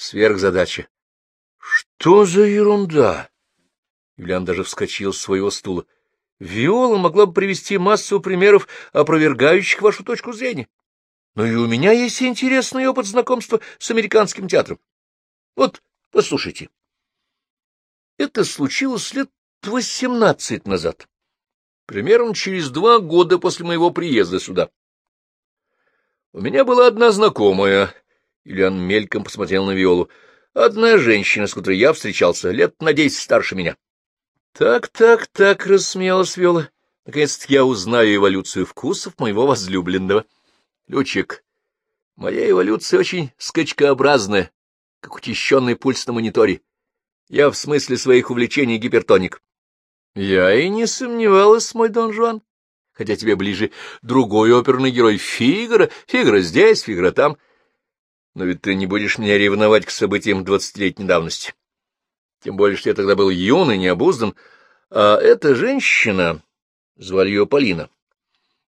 Сверхзадача. Что за ерунда? Юлиан даже вскочил с своего стула. Виола могла бы привести массу примеров, опровергающих вашу точку зрения. Но и у меня есть интересный опыт знакомства с американским театром. Вот, послушайте. Это случилось лет восемнадцать назад, примерно через два года после моего приезда сюда. У меня была одна знакомая, Ильян мельком посмотрел на Виолу, одна женщина, с которой я встречался, лет на десять старше меня. Так, так, так, — рассмеялась Виола. Наконец-то я узнаю эволюцию вкусов моего возлюбленного. Лючик, моя эволюция очень скачкообразная, как учащенный пульс на мониторе. Я в смысле своих увлечений гипертоник. Я и не сомневалась, мой Дон Жуан, хотя тебе ближе другой оперный герой Фигара, Фигара здесь, Фигара там. Но ведь ты не будешь меня ревновать к событиям двадцатилетней давности. Тем более, что я тогда был юный, необуздан, а эта женщина, звали ее Полина,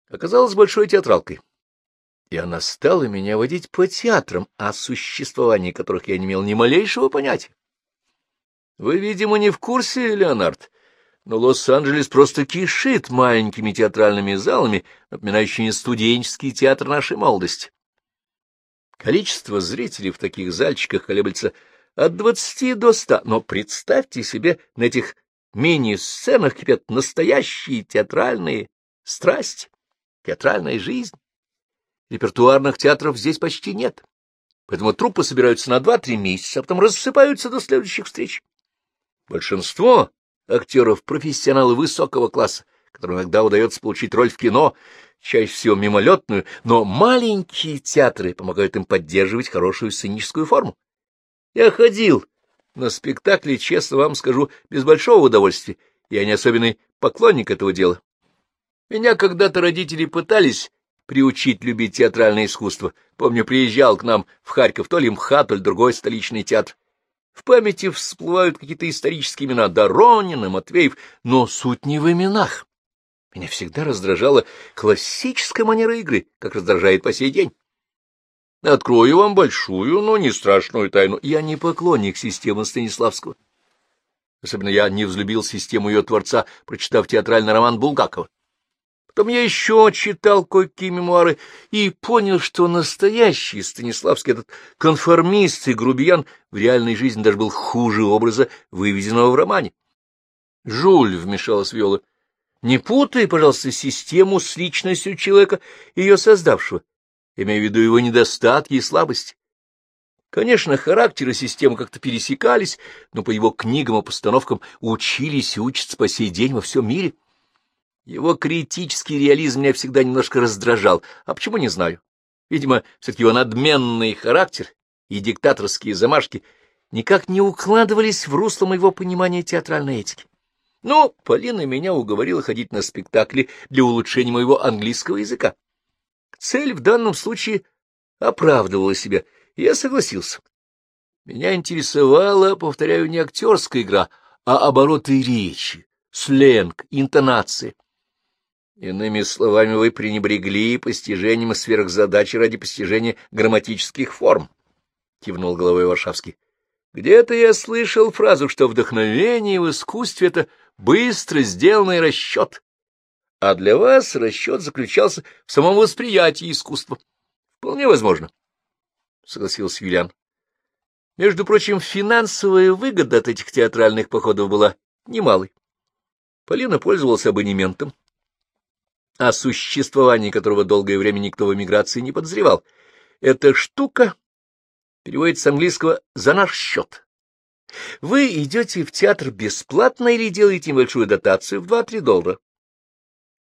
оказалась большой театралкой. И она стала меня водить по театрам, о существовании которых я не имел ни малейшего понятия. Вы, видимо, не в курсе, Леонард, но Лос-Анджелес просто кишит маленькими театральными залами, напоминающими студенческий театр нашей молодости. Количество зрителей в таких зальчиках колеблется от двадцати до ста, но представьте себе, на этих мини-сценах кипят настоящие театральные страсти, театральная жизнь. Репертуарных театров здесь почти нет, поэтому труппы собираются на два-три месяца, а потом рассыпаются до следующих встреч. Большинство актеров — профессионалы высокого класса, которым иногда удается получить роль в кино, чаще всего мимолетную, но маленькие театры помогают им поддерживать хорошую сценическую форму. Я ходил на спектакли, честно вам скажу, без большого удовольствия. Я не особенный поклонник этого дела. Меня когда-то родители пытались приучить любить театральное искусство. Помню, приезжал к нам в Харьков то ли МХАТ, то ли другой столичный театр. В памяти всплывают какие-то исторические имена Доронина, Матвеев, но суть не в именах. Меня всегда раздражала классическая манера игры, как раздражает по сей день. Открою вам большую, но не страшную тайну. Я не поклонник системы Станиславского. Особенно я не взлюбил систему ее творца, прочитав театральный роман Булгакова. Потом я еще читал кое-какие мемуары и понял, что настоящий Станиславский, этот конформист и грубиян, в реальной жизни даже был хуже образа, выведенного в романе. — Жуль, — вмешалась Виола, — не путай, пожалуйста, систему с личностью человека, ее создавшего имея в виду его недостатки и слабости. Конечно, характеры системы как-то пересекались, но по его книгам и постановкам учились и учатся по сей день во всем мире. Его критический реализм меня всегда немножко раздражал, а почему не знаю. Видимо, все-таки его надменный характер и диктаторские замашки никак не укладывались в русло моего понимания театральной этики. Но Полина меня уговорила ходить на спектакли для улучшения моего английского языка. Цель в данном случае оправдывала себя, и я согласился. Меня интересовала, повторяю, не актерская игра, а обороты речи, сленг, интонации. Иными словами, вы пренебрегли постижением сверхзадачи ради постижения грамматических форм, — кивнул головой Варшавский. Где-то я слышал фразу, что вдохновение в искусстве — это быстро сделанный расчет, а для вас расчет заключался в самом восприятии искусства. Вполне возможно, — согласился Юлиан. Между прочим, финансовая выгода от этих театральных походов была немалой. Полина пользовалась абонементом, о существовании которого долгое время никто в эмиграции не подозревал. Эта штука переводится с английского «за наш счет». Вы идете в театр бесплатно или делаете небольшую дотацию в 2-3 доллара.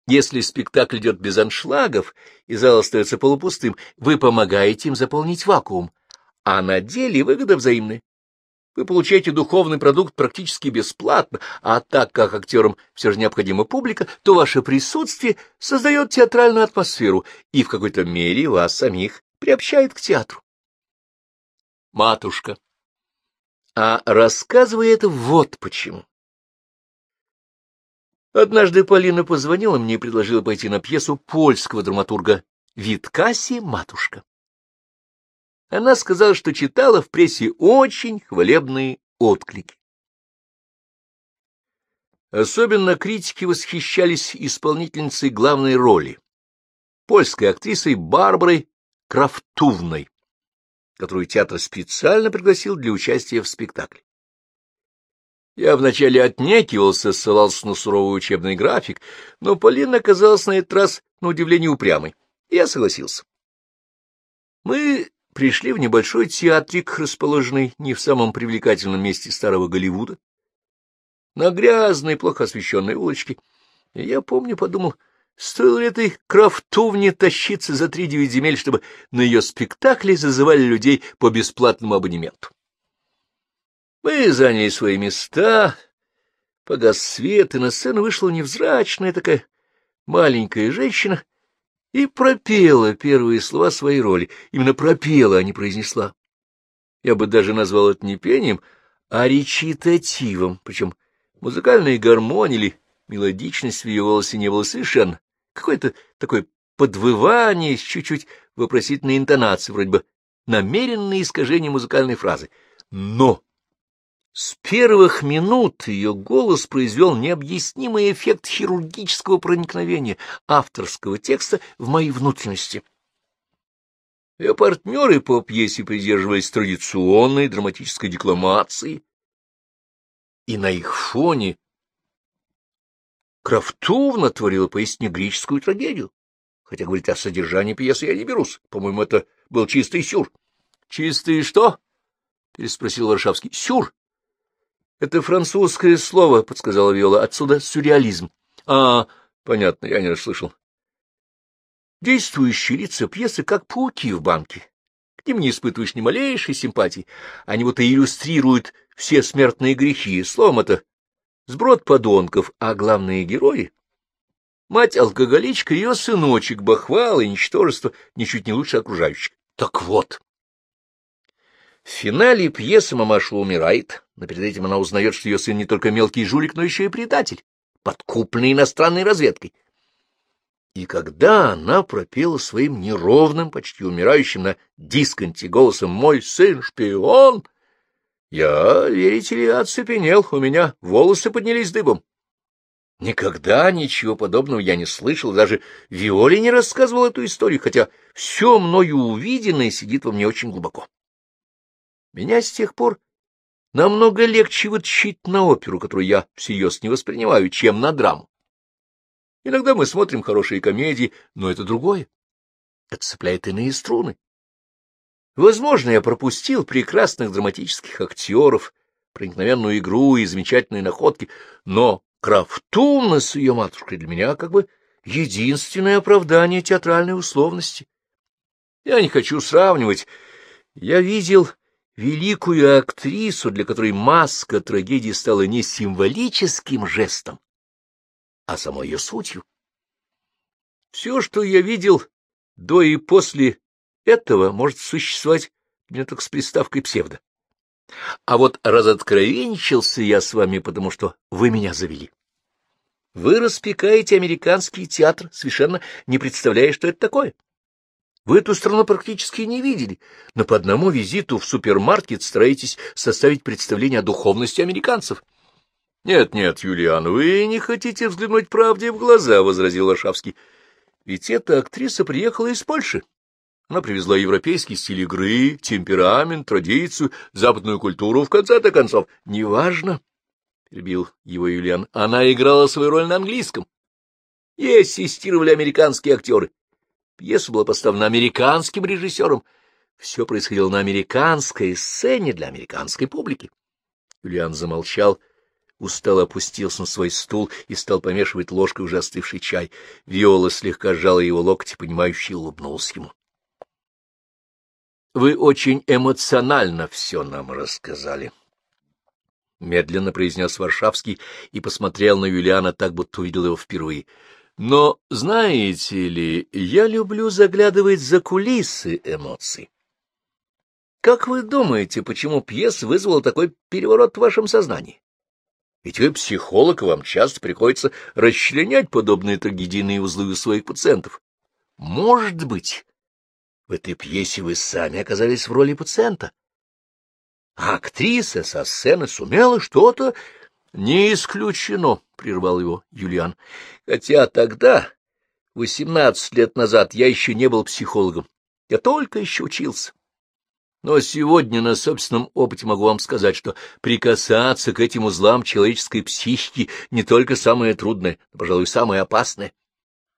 Если спектакль идет без аншлагов, и зал остается полупустым, вы помогаете им заполнить вакуум, а на деле выгода взаимная. Вы получаете духовный продукт практически бесплатно, а так как актерам все же необходима публика, то ваше присутствие создает театральную атмосферу и в какой-то мере вас самих приобщает к театру. Матушка. А рассказывая это вот почему. Однажды Полина позвонила мне и предложила пойти на пьесу польского драматурга Виткаси «Матушка». Она сказала, что читала в прессе очень хвалебные отклики. Особенно критики восхищались исполнительницей главной роли, польской актрисой Барбарой Крафтувной, которую театр специально пригласил для участия в спектакле. Я вначале отнекивался, ссылался на суровый учебный график, но Полина оказалась на этот раз, на удивление, упрямой. Я согласился. Мы пришли в небольшой театрик, расположенный не в самом привлекательном месте старого Голливуда, на грязной, плохо освещенной улочке. И я помню, подумал, стоило ли этой крафтовне тащиться за три девять земель, чтобы на ее спектакле зазывали людей по бесплатному абонементу. Мы заняли свои места, погас свет, и на сцену вышла невзрачная такая маленькая женщина и пропела первые слова своей роли. Именно пропела, а не произнесла. Я бы даже назвал это не пением, а речитативом, причем Музыкальной гармонии или мелодичность в ее голосе не было совершенно. Какое-то такое подвывание с чуть-чуть вопросительной интонацией, вроде бы намеренное искажение музыкальной фразы. Но с первых минут ее голос произвел необъяснимый эффект хирургического проникновения авторского текста в мои внутренности. Ее партнеры по пьесе придерживались традиционной драматической декламации, и на их фоне Крафтовна творила поистине греческую трагедию. Хотя говорить о содержании пьесы я не берусь. По-моему, это был чистый сюр. — Чистый что? — переспросил Варшавский. — Сюр. — Это французское слово, — подсказала Виола. — Отсюда сюрреализм. — А, понятно, я не расслышал. Действующие лица пьесы как пауки в банке. К ним не испытываешь ни малейшей симпатии. Они вот и иллюстрируют все смертные грехи, словом это сброд подонков, а главные герои — мать-алкоголичка, ее сыночек, бахвал и ничтожество ничуть не лучше окружающих. Так вот, в финале пьесы мамаша умирает, но перед этим она узнает, что ее сын не только мелкий жулик, но еще и предатель, подкупленный иностранной разведкой. И когда она пропела своим неровным, почти умирающим на дисконте голосом «Мой сын шпион», я, верите ли, оцепенел, у меня волосы поднялись дыбом. Никогда ничего подобного я не слышал, даже Виоле не рассказывал эту историю, хотя все мною увиденное сидит во мне очень глубоко. Меня с тех пор намного легче вытащить на оперу, которую я всерьез не воспринимаю, чем на драму. Иногда мы смотрим хорошие комедии, но это другое. Это цепляет иные струны. Возможно, я пропустил прекрасных драматических актеров, проникновенную игру и замечательные находки, но Крафтуна с ее матушкой для меня как бы единственное оправдание театральной условности. Я не хочу сравнивать. Я видел великую актрису, для которой маска трагедии стала не символическим жестом, а самой ее сутью. Все, что я видел до и после этого может существовать не только с приставкой псевдо. А вот разоткровенчился я с вами, потому что вы меня завели. Вы распекаете американский театр, совершенно не представляя, что это такое. Вы эту страну практически не видели, но по одному визиту в супермаркет стараетесь составить представление о духовности американцев. — Нет, нет, Юлиан, вы не хотите взглянуть правде в глаза, — возразил Варшавский. — Ведь эта актриса приехала из Польши. Она привезла европейский стиль игры, темперамент, традицию, западную культуру, в конце-то концов. Неважно, — перебил его Юлиан, — она играла свою роль на английском. Ей ассистировали американские актеры. Пьеса была поставлена американским режиссером. Все происходило на американской сцене для американской публики. Юлиан замолчал, устало опустился на свой стул и стал помешивать ложкой уже остывший чай. Виола слегка сжала его локти, понимающе улыбнулась ему. Вы очень эмоционально все нам рассказали. Медленно произнес Варшавский и посмотрел на Юлиана так, будто увидел его впервые. Но, знаете ли, я люблю заглядывать за кулисы эмоций. Как вы думаете, почему пьеса вызвала такой переворот в вашем сознании? Ведь вы психолог, вам часто приходится расчленять подобные трагедийные узлы у своих пациентов. Может быть, В этой пьесе вы сами оказались в роли пациента. А актриса со сцены сумела что-то... — Не исключено, — прервал его Юлиан. — Хотя тогда, восемнадцать лет назад, я еще не был психологом. Я только еще учился. Но сегодня на собственном опыте могу вам сказать, что прикасаться к этим узлам человеческой психики не только самое трудное, но, пожалуй, самое опасное.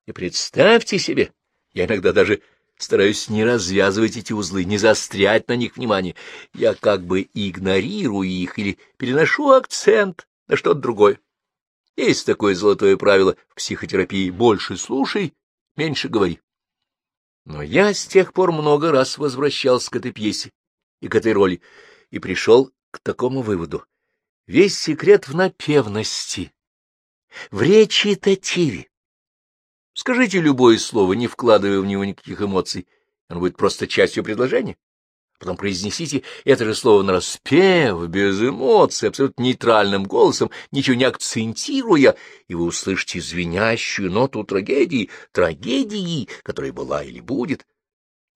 И представьте себе, я иногда даже стараюсь не развязывать эти узлы, не заострять на них внимание. Я как бы игнорирую их или переношу акцент на что-то другое. Есть такое золотое правило в психотерапии — больше слушай, меньше говори. Но я с тех пор много раз возвращался к этой пьесе и к этой роли, и пришел к такому выводу. Весь секрет в напевности, в речитативе. Скажите любое слово, не вкладывая в него никаких эмоций, оно будет просто частью предложения. Потом произнесите это же слово на распев, без эмоций, абсолютно нейтральным голосом, ничего не акцентируя, и вы услышите звенящую ноту трагедии, трагедии, которая была или будет.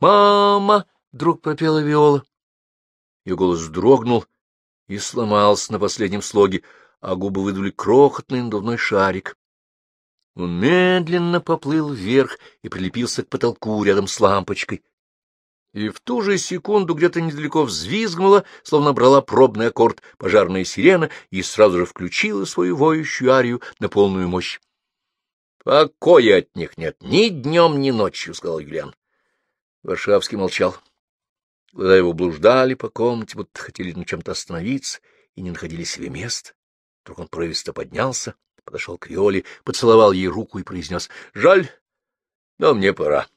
«Мама!» — вдруг пропела Виола. Ее голос дрогнул и сломался на последнем слоге, а губы выдули крохотный надувной шарик. Он медленно поплыл вверх и прилепился к потолку рядом с лампочкой и в ту же секунду где-то недалеко взвизгнула, словно брала пробный аккорд пожарная сирена и сразу же включила свою воющую арию на полную мощь. — Покоя от них нет ни днем, ни ночью, — сказал Юлиан. Варшавский молчал. Глаза его блуждали по комнате, будто хотели на чем-то остановиться и не находили себе места. Вдруг он провисто поднялся, подошел к Виоле, поцеловал ей руку и произнес — Жаль, но мне пора.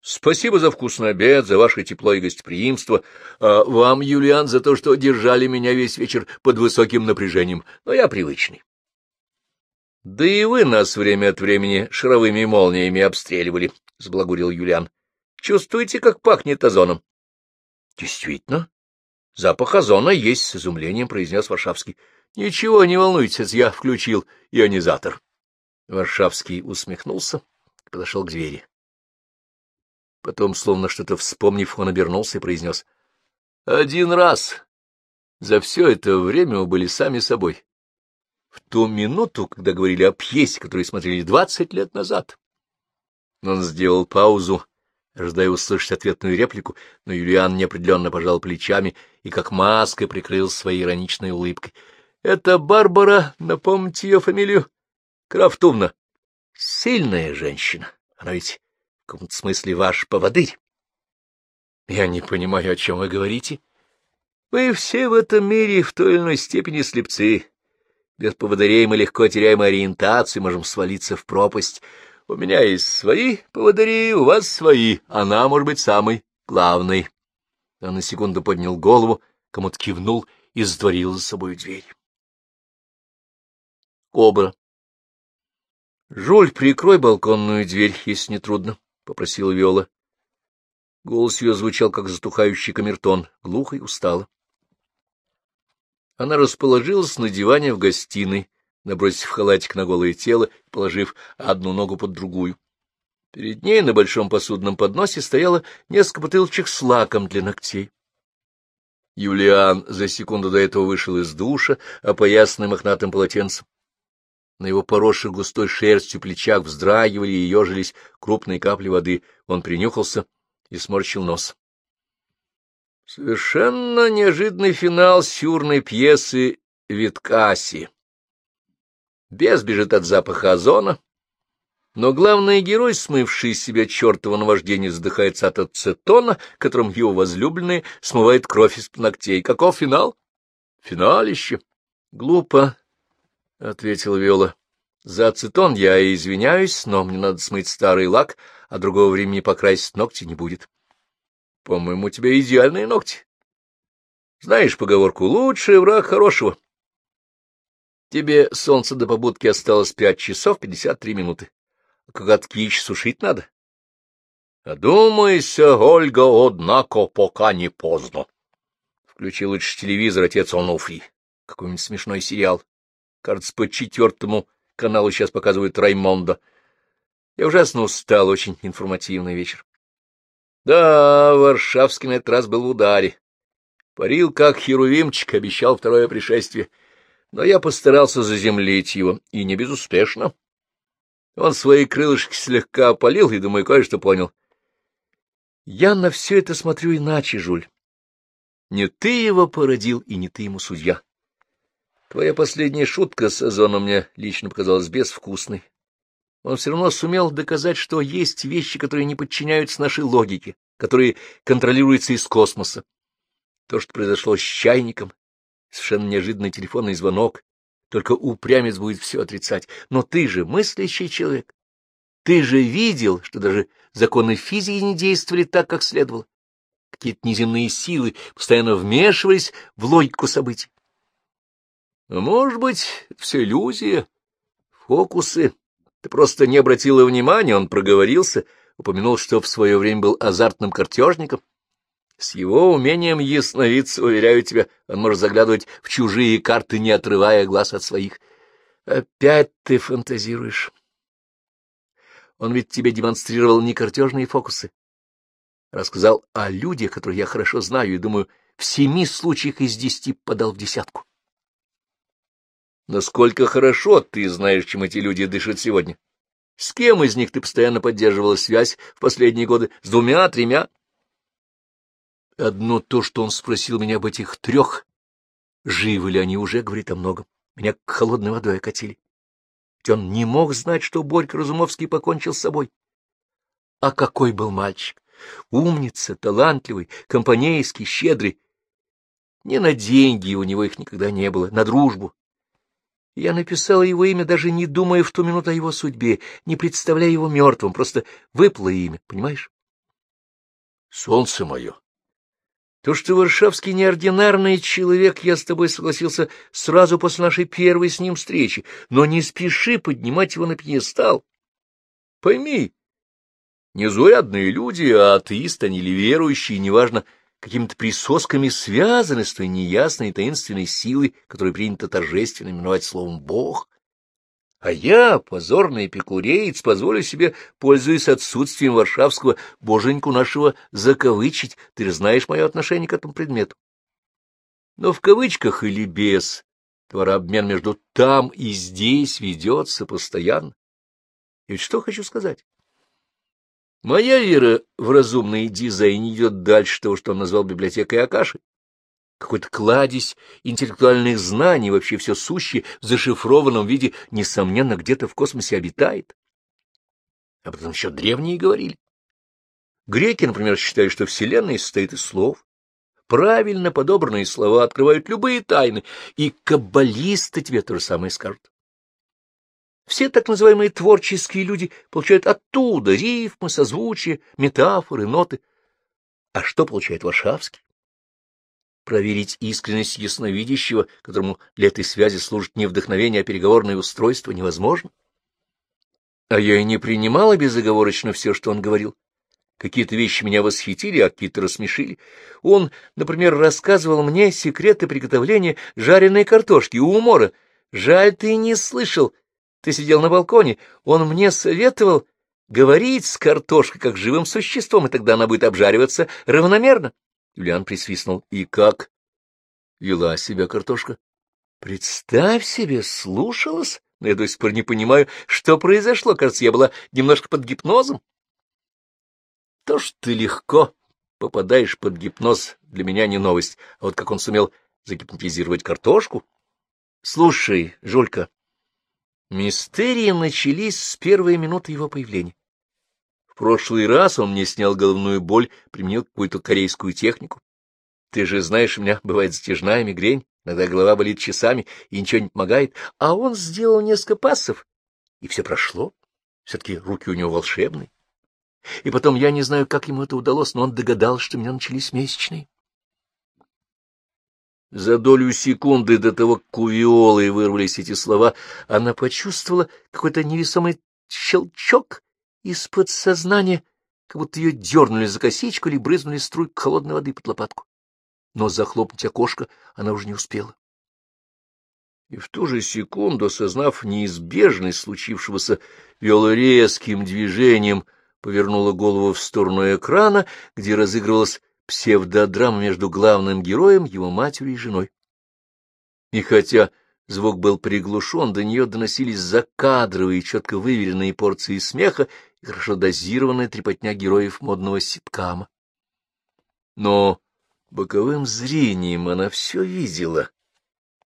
Спасибо за вкусный обед, за ваше тепло и гостеприимство. А вам, Юлиан, за то, что держали меня весь вечер под высоким напряжением, но я привычный. Да и вы нас время от времени шаровыми молниями обстреливали, — сблагурил Юлиан. Чувствуете, как пахнет озоном? — Действительно. Запах озона есть, — с изумлением произнес Варшавский. — Ничего, не волнуйтесь, я включил ионизатор. Варшавский усмехнулся и подошел к двери. Потом, словно что-то вспомнив, он обернулся и произнес. — Один раз. За все это время мы были сами собой. В ту минуту, когда говорили о пьесе, которую смотрели двадцать лет назад. Он сделал паузу, ожидая услышать ответную реплику, но Юлиан неопределенно пожал плечами и как маской прикрыл своей ироничной улыбкой. — Это Барбара, напомните ее фамилию? Крафтовна. Сильная женщина. Она ведь в каком-то смысле ваш поводырь. — Я не понимаю, о чем вы говорите. Мы все в этом мире в той или иной степени слепцы. Без поводырей мы легко теряем ориентацию, можем свалиться в пропасть. У меня есть свои поводыри, у вас свои. Она, может быть, самый главный. Он на секунду поднял голову, кому-то кивнул и затворил за собой дверь. Кобра. Жуль, прикрой балконную дверь, если не трудно. — попросила Виола. Голос ее звучал, как затухающий камертон, глухо и устало. Она расположилась на диване в гостиной, набросив халатик на голое тело положив одну ногу под другую. Перед ней на большом посудном подносе стояло несколько бутылочек с лаком для ногтей. Юлиан за секунду до этого вышел из душа, опоясанный мохнатым полотенцем. На его поросших густой шерстью плечах вздрагивали и ежились крупные капли воды. Он принюхался и сморщил нос. Совершенно неожиданный финал сюрной пьесы Виткаси. Без бежит от запаха озона, но главный герой, смывший из себя чертово наваждение, задыхается от ацетона, которым его возлюбленные смывает кровь из ногтей. Каков финал? Финалище. Глупо — ответила Виола. — За ацетон я извиняюсь, но мне надо смыть старый лак, а другого времени покрасить ногти не будет. — По-моему, у тебя идеальные ногти. Знаешь поговорку «лучший враг хорошего». Тебе солнце до побудки осталось пять часов пятьдесят три минуты. А коготки сушить надо. — Одумайся, Ольга, однако, пока не поздно. Включи лучше телевизор, отец Онуфрий. Какой-нибудь смешной сериал. Кажется, по четвертому каналу сейчас показывают Раймондо. Я ужасно устал, очень информативный вечер. Да, Варшавский на этот раз был в ударе. Парил, как херувимчик, обещал второе пришествие. Но я постарался заземлить его, и не безуспешно. Он свои крылышки слегка опалил и, думаю, кое-что понял. Я на все это смотрю иначе, Жуль. Не ты его породил, и не ты ему судья. Твоя последняя шутка с Озоном мне лично показалась безвкусной. Он все равно сумел доказать, что есть вещи, которые не подчиняются нашей логике, которые контролируются из космоса. То, что произошло с чайником, совершенно неожиданный телефонный звонок, только упрямец будет все отрицать. Но ты же мыслящий человек. Ты же видел, что даже законы физики не действовали так, как следовало. Какие-то неземные силы постоянно вмешивались в логику событий. Может быть, все иллюзия, фокусы. Ты просто не обратила внимания, он проговорился, упомянул, что в свое время был азартным картежником. С его умением ясновидца, уверяю тебя, он может заглядывать в чужие карты, не отрывая глаз от своих. Опять ты фантазируешь. Он ведь тебе демонстрировал не картежные фокусы. Рассказал о людях, которых я хорошо знаю, и, думаю, в семи случаях из десяти подал в десятку. Насколько хорошо ты знаешь, чем эти люди дышат сегодня? С кем из них ты постоянно поддерживала связь в последние годы? С двумя, тремя? Одно то, что он спросил меня об этих трех, живы ли они уже, говорит о многом. Меня холодной водой окатили. Ведь он не мог знать, что Борька Разумовский покончил с собой. А какой был мальчик! Умница, талантливый, компанейский, щедрый. Не на деньги у него их никогда не было, на дружбу, я написала его имя, даже не думая в ту минуту о его судьбе, не представляя его мертвым, просто выплыло имя, понимаешь? Солнце мое! То, что Варшавский неординарный человек, я с тобой согласился сразу после нашей первой с ним встречи, но не спеши поднимать его на пьедестал. Пойми, незаурядные люди, а атеисты они или верующие, неважно, какими-то присосками связаны с той неясной таинственной силой, которую принято торжественно именовать словом «Бог». А я, позорный эпикуреец, позволю себе, пользуясь отсутствием варшавского боженьку нашего, закавычить. Ты же знаешь мое отношение к этому предмету. Но в кавычках или без, товарообмен между там и здесь ведется постоянно. И ведь что хочу сказать? Моя вера в разумный дизайн идет дальше того, что он назвал библиотекой Акаши. Какой-то кладезь интеллектуальных знаний, вообще все сущее в зашифрованном виде, несомненно, где-то в космосе обитает. А потом еще древние говорили. Греки, например, считали, что Вселенная состоит из слов. Правильно подобранные слова открывают любые тайны, и каббалисты тебе то же самое скажут. Все так называемые творческие люди получают оттуда рифмы, созвучия, метафоры, ноты. А что получает Варшавский? Проверить искренность ясновидящего, которому для этой связи служит не вдохновение, а переговорное устройство, невозможно. А я и не принимала безоговорочно все, что он говорил. Какие-то вещи меня восхитили, а какие-то рассмешили. Он, например, рассказывал мне секреты приготовления жареной картошки у умора. Жаль, ты не слышал, ты сидел на балконе, он мне советовал говорить с картошкой как живым существом, и тогда она будет обжариваться равномерно. Юлиан присвистнул. И как вела себя картошка? Представь себе, слушалась, но я до сих пор не понимаю, что произошло. Кажется, я была немножко под гипнозом. То, что ты легко попадаешь под гипноз, для меня не новость. А вот как он сумел загипнотизировать картошку? Слушай, Жулька, Мистерии начались с первой минуты его появления. В прошлый раз он мне снял головную боль, применил какую-то корейскую технику. Ты же знаешь, у меня бывает затяжная мигрень, иногда голова болит часами и ничего не помогает, а он сделал несколько пассов, и все прошло. Все-таки руки у него волшебные. И потом я не знаю, как ему это удалось, но он догадался, что у меня начались месячные. За долю секунды до того, как у Виолы вырвались эти слова, она почувствовала какой-то невесомый щелчок из подсознания, как будто ее дернули за косичку или брызнули струйку холодной воды под лопатку. Но захлопнуть окошко она уже не успела. И в ту же секунду, осознав неизбежность случившегося, Виола резким движением повернула голову в сторону экрана, где разыгрывалась псевдодрама между главным героем, его матерью и женой. И хотя звук был приглушен, до нее доносились закадровые, четко выверенные порции смеха и хорошо дозированная трепотня героев модного ситкама. Но боковым зрением она все видела —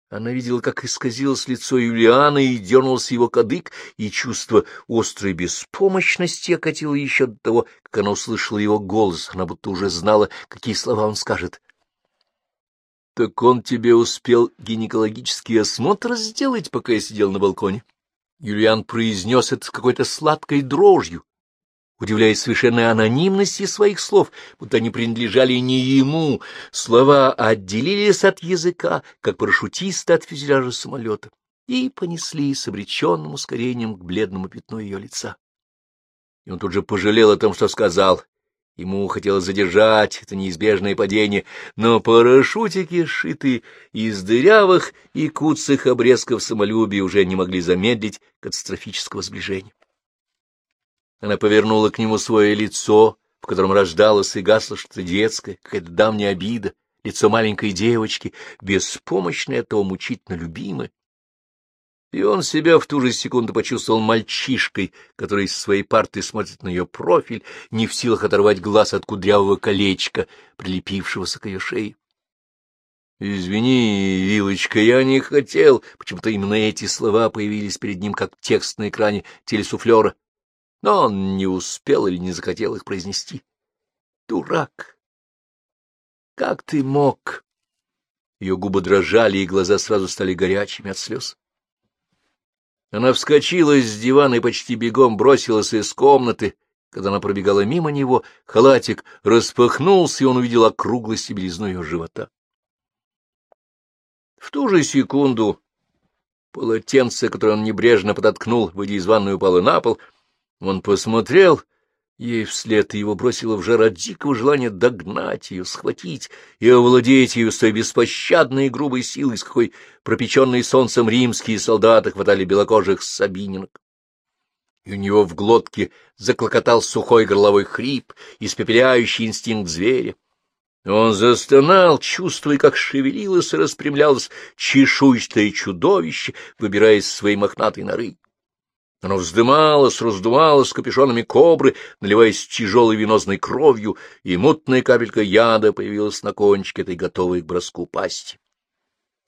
она видела, как исказилось лицо Юлиана и дернулся его кадык, и чувство острой беспомощности окатило еще до того, как она услышала его голос. Она будто уже знала, какие слова он скажет. — Так он тебе успел гинекологический осмотр сделать, пока я сидел на балконе? Юлиан произнес это с какой-то сладкой дрожью, удивляясь совершенной анонимности своих слов, будто они принадлежали не ему. Слова отделились от языка, как парашютисты от фюзеляжа самолета, и понесли с обреченным ускорением к бледному пятну ее лица. И он тут же пожалел о том, что сказал. Ему хотелось задержать это неизбежное падение, но парашютики, сшитые из дырявых и куцых обрезков самолюбия, уже не могли замедлить катастрофического сближения. Она повернула к нему свое лицо, в котором рождалось и гасло что-то детское, какая-то давняя обида, лицо маленькой девочки, беспомощное от того мучительно любимое. И он себя в ту же секунду почувствовал мальчишкой, который с своей парты смотрит на ее профиль, не в силах оторвать глаз от кудрявого колечка, прилепившегося к ее шее. — Извини, Вилочка, я не хотел. Почему-то именно эти слова появились перед ним как текст на экране телесуфлера но он не успел или не захотел их произнести. Дурак! Как ты мог? Ее губы дрожали, и глаза сразу стали горячими от слез. Она вскочила с дивана и почти бегом бросилась из комнаты. Когда она пробегала мимо него, халатик распахнулся, и он увидел округлость и белизну ее живота. В ту же секунду полотенце, которое он небрежно подоткнул, выйдя из ванной, упало на пол — он посмотрел ей вслед, и его бросило в жар от дикого желания догнать ее, схватить и овладеть ее с той беспощадной и грубой силой, с какой пропеченные солнцем римские солдаты хватали белокожих сабининок. И у него в глотке заклокотал сухой горловой хрип, испепеляющий инстинкт зверя. Он застонал, чувствуя, как шевелилось и распрямлялось чешуйчатое чудовище, выбираясь из своей мохнатой норы. Оно вздымалось, раздувалось капюшонами кобры, наливаясь тяжелой венозной кровью, и мутная капелька яда появилась на кончике этой готовой к броску пасти.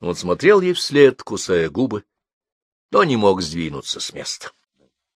Он смотрел ей вслед, кусая губы, но не мог сдвинуться с места.